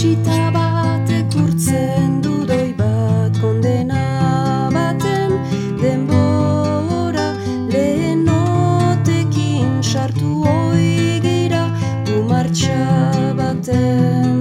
bisita batek urtzen du bat kondena baten denbora. Lehen notekin sartu oigira umartxa baten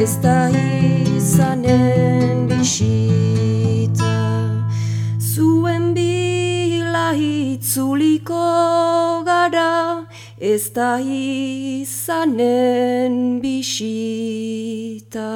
ez da izanen bisita. Zuen bila itzuliko gara ez da izanen bisita